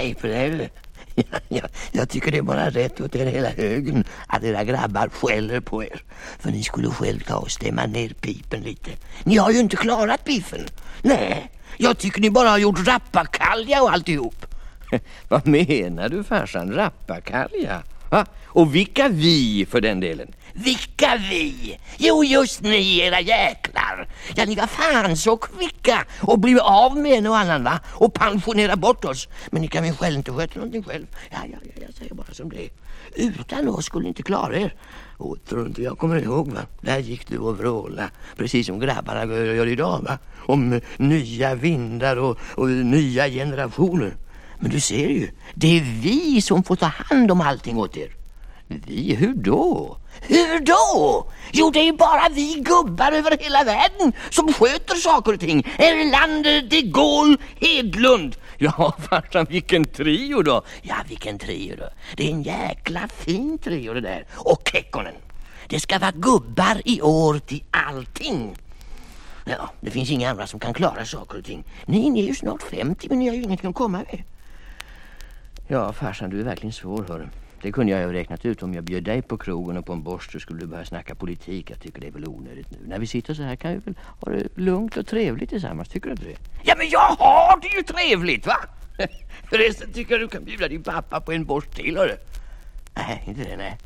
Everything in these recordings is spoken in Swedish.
Hej på Jag, jag, jag tycker det är bara rätt åt er hela högen att era grabbar skäller på er. För ni skulle själv ta och stämma ner pipen lite. Ni har ju inte klarat biffen. Nej, jag tycker ni bara har gjort rappakalja och alltihop. Vad menar du farsan? Rappakalja? Va? Och vilka vi för den delen? Vilka vi? Jo, just ni era jäklar. Ja, ni var fan så kvicka och blev av med en och annan va? Och pensionera bort oss. Men ni kan väl själv inte sköta någonting själv? Ja, ja, ja, jag säger bara som det. Utan oss skulle ni inte klara er. Och tror inte jag kommer ihåg va? Där gick du och vråla. Precis som grabbarna gör idag va? Om nya vindar och, och nya generationer. Men du ser ju, det är vi som får ta hand om allting åt er. Vi? Hur då? Hur då? Jo, det är ju bara vi gubbar över hela världen som sköter saker och ting. Erlander, de Gaulle, Hedlund. Ja, farsan, vilken trio då? Ja, vilken trio då. Det är en jäkla fin trio det där. Och Kekkonen. Det ska vara gubbar i år till allting. Ja, det finns inga andra som kan klara saker och ting. Ni, ni är ju snart 50 men ni har ju ingenting att komma med. Ja, farsan, du är verkligen svår, hörru. Det kunde jag ju räknat ut om jag bjöd dig på krogen och på en borst så skulle du börja snacka politik. Jag tycker det är väl onödigt nu. När vi sitter så här kan vi väl ha det lugnt och trevligt tillsammans, tycker du inte det? Ja, men jag har det ju trevligt, va? Förresten tycker jag du kan bjuda din pappa på en borst till, hörru. Nej, inte det, nej.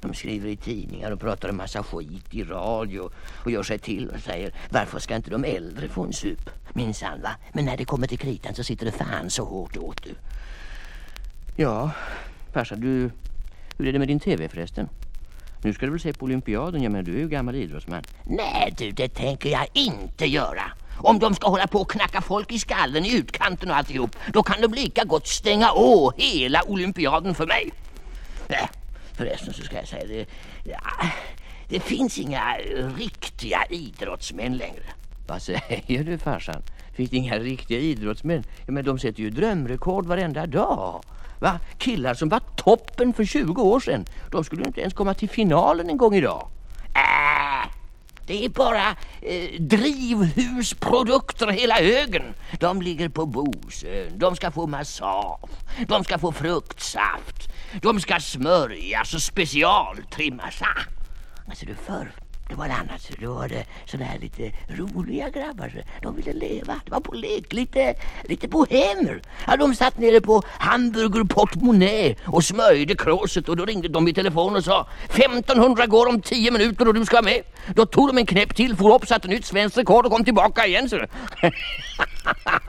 De skriver i tidningar och pratar en massa skit i radio och gör sig till och säger varför ska inte de äldre få en sup? Minsann va? Men när det kommer till kritan så sitter det fan så hårt åt du. Ja, farsa, du... Hur är det med din tv förresten? Nu ska du väl se på olympiaden, ja men du är ju gammal idrottsman. Nej du, det tänker jag inte göra. Om de ska hålla på och knacka folk i skallen i utkanten och alltihop, då kan de lika gott stänga å hela olympiaden för mig. Nej, förresten så ska jag säga det. Ja, det finns inga riktiga idrottsmän längre. Vad säger du farsan? Finns det inga riktiga idrottsmän? Ja, men de sätter ju drömrekord varenda dag. Va? Killar som var toppen för 20 år sedan. De skulle inte ens komma till finalen en gång idag. Äh, det är bara eh, drivhusprodukter hela högen. De ligger på Bosön. De ska få massage. De ska få fruktsaft. De ska smörjas och specialtrimmas. Alltså du förr det var annat. Då var det sådana här lite roliga grabbar. De ville leva. Det var på lek. Lite, lite bohemer. Ja, de satt nere på Hamburger Portmonnä och smörjde kråset och då ringde de i telefon och sa 1500 går om 10 minuter och du ska med. Då tog de en knäpp till, for upp, satte nytt svenskt rekord och kom tillbaka igen. Så.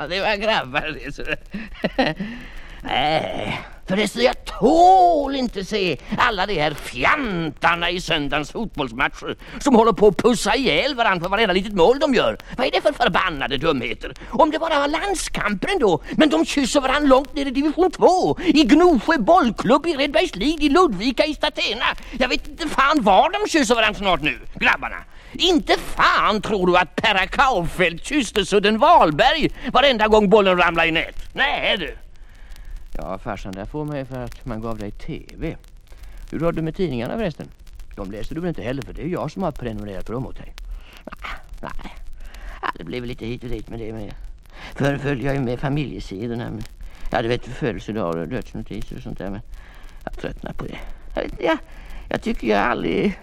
det var grabbar det. Så. Nej. Förresten, jag tål inte se alla de här fjantarna i söndagens fotbollsmatcher som håller på att pussa ihjäl varandra för varenda litet mål de gör. Vad är det för förbannade dumheter? Om det bara var landskamper ändå, men de kysser varandra långt ner i division 2, i Gnosjö bollklubb, i Redbergslid, i Ludvika, i Statena. Jag vet inte fan var de kysser varandra snart nu, grabbarna. Inte fan tror du att Perra Kaufeld kysste Sudden Wahlberg varenda gång bollen ramlade i nät. Nej du. Ja, farsan, där får man ju för att man gav dig tv. Hur har du med tidningarna förresten? De läser du väl inte heller för det är jag som har prenumererat på dem åt dig. Ah, nej, ja, det blev lite hit och dit med det med. Förr följde jag ju med familjesidorna. Men, ja, du vet födelsedagar och dödsnotiser och sånt där. Men jag tröttnar på det. Jag, vet, jag, jag tycker jag aldrig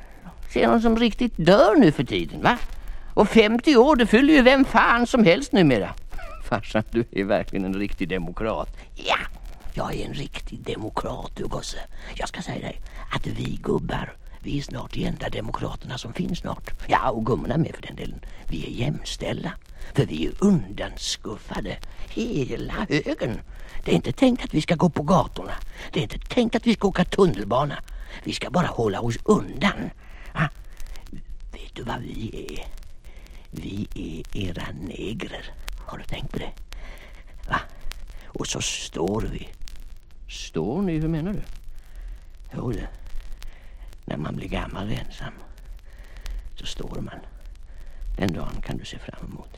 ser någon som riktigt dör nu för tiden, va? Och 50 år, det fyller ju vem fan som helst numera. Farsan, du är verkligen en riktig demokrat. Ja, jag är en riktig demokrat du gosse. Jag ska säga dig att vi gubbar, vi är snart de enda demokraterna som finns snart. Ja, och gummorna med för den delen. Vi är jämställda. För vi är undanskuffade. Hela högen. Det är inte tänkt att vi ska gå på gatorna. Det är inte tänkt att vi ska åka tunnelbana. Vi ska bara hålla oss undan. Ha? Vet du vad vi är? Vi är era negrer. Har du tänkt på det? Va? Och så står vi Står ni? Hur menar du? Jo, det. När man blir gammal och ensam så står man. Den dagen kan du se fram emot.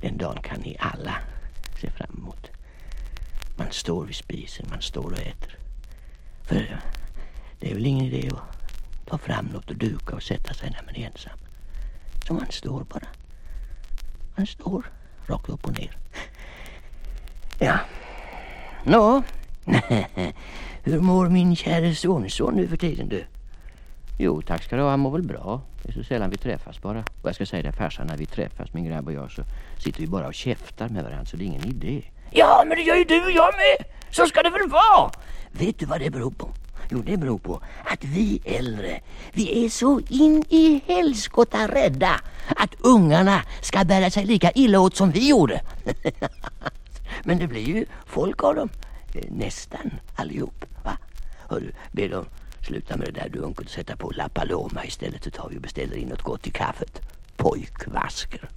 Den dagen kan ni alla se fram emot. Man står vid spisen, man står och äter. För det är väl ingen idé att ta fram något och duka och sätta sig när man är ensam. Så man står bara. Man står rakt upp och ner. Ja. Nå, hur mår min käre sonson nu för tiden du? Jo, tack ska du ha. Han mår väl bra. Det är så sällan vi träffas bara. Och jag ska säga det farsan, när vi träffas min grabb och jag så sitter vi bara och käftar med varandra så det är ingen idé. Ja, men det gör ju du och jag med. Så ska det väl vara. Vet du vad det beror på? Jo, det beror på att vi äldre, vi är så in i helskotta rädda att ungarna ska bära sig lika illa åt som vi gjorde. Men det blir ju folk av dem. Nästan allihop. Va? Hörru, be dem sluta med det där du och sätta på La Paloma istället så tar vi och beställer in något gott i kaffet. Pojkvasker.